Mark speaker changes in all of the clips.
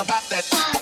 Speaker 1: pop that.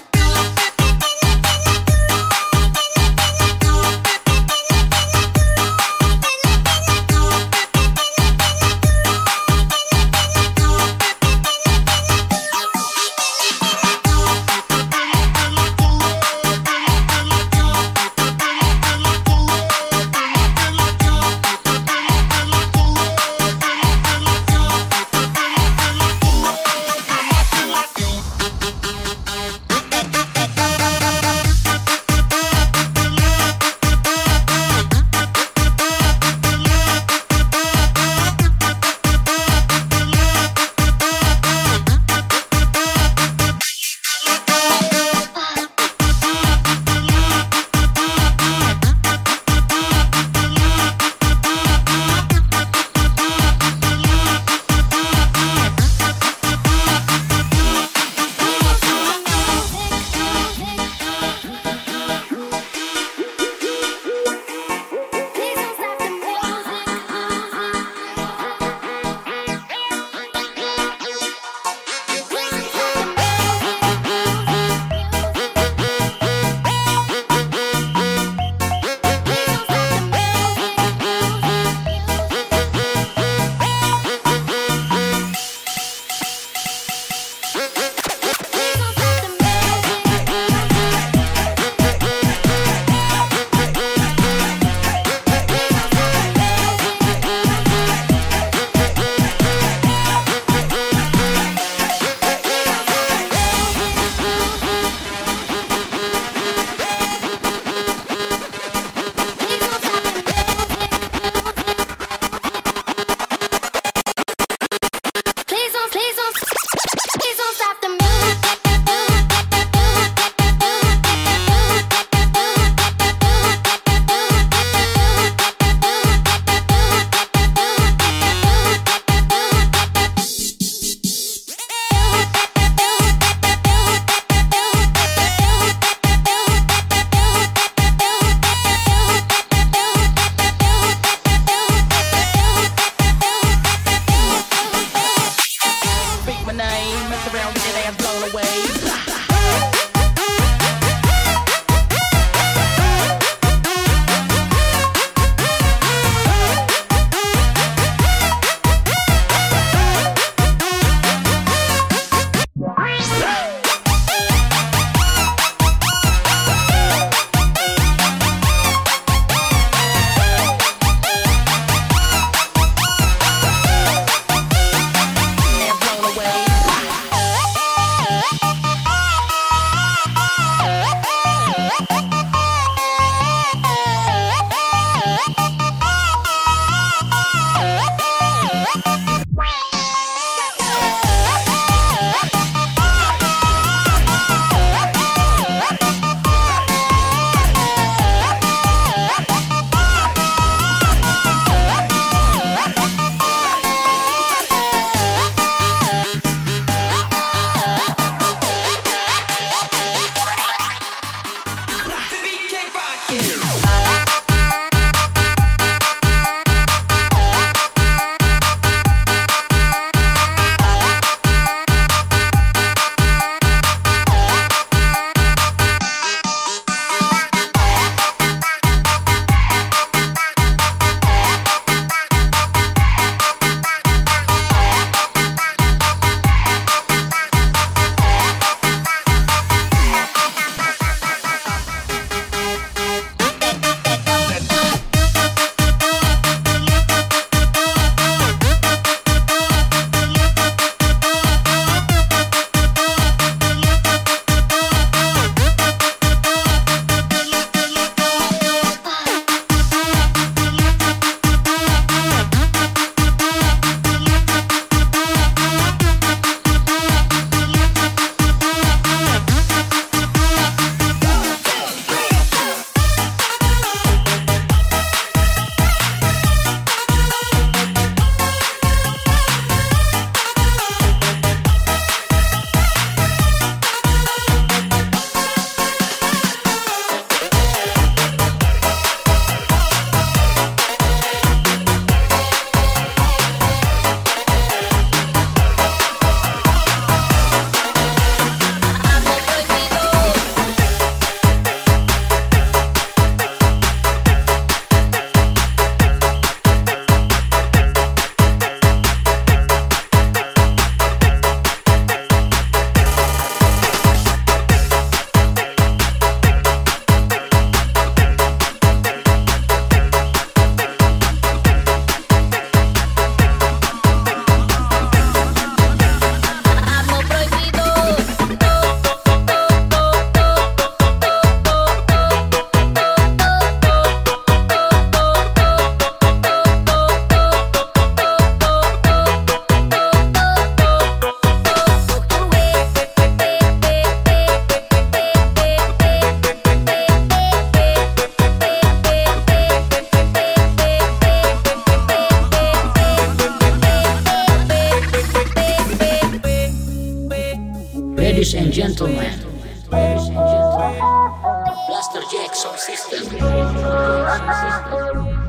Speaker 2: system.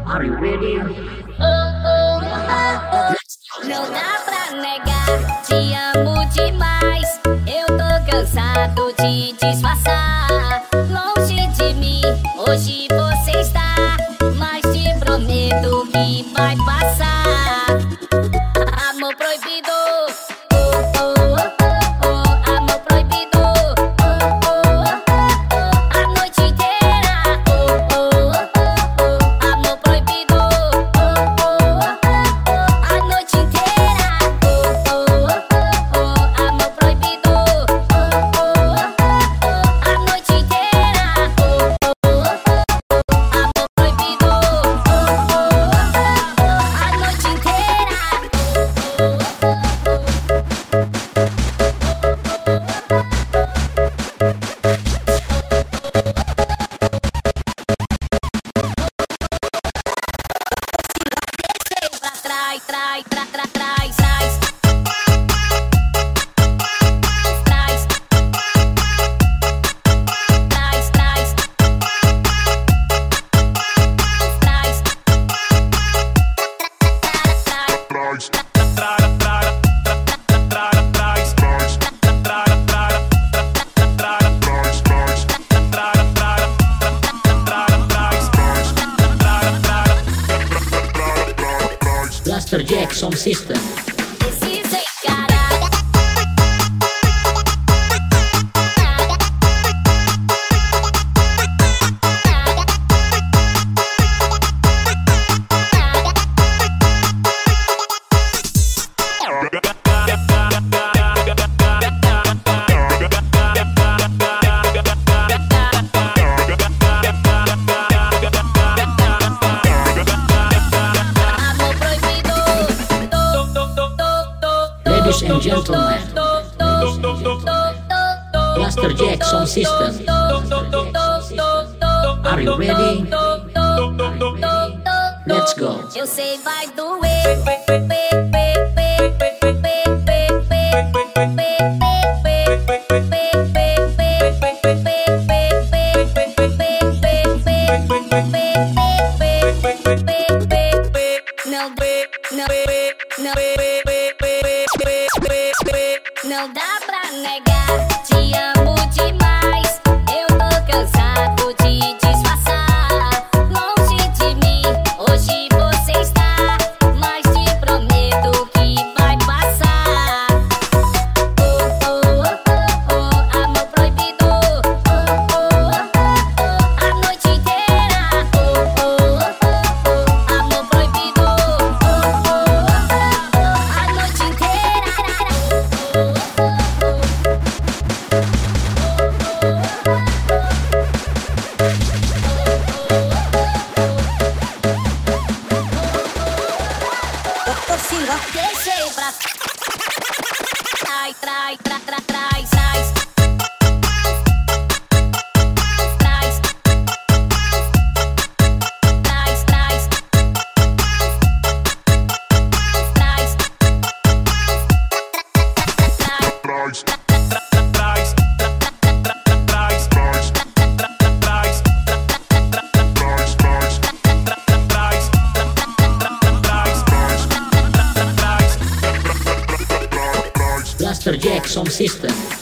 Speaker 2: Are you ready?
Speaker 3: Não dá pra negar, te amo demais. Eu tô cansado de disfarçar.
Speaker 2: Sir Jackson system. ready? Let's go.
Speaker 3: You say by the way.
Speaker 2: Master Jackson system.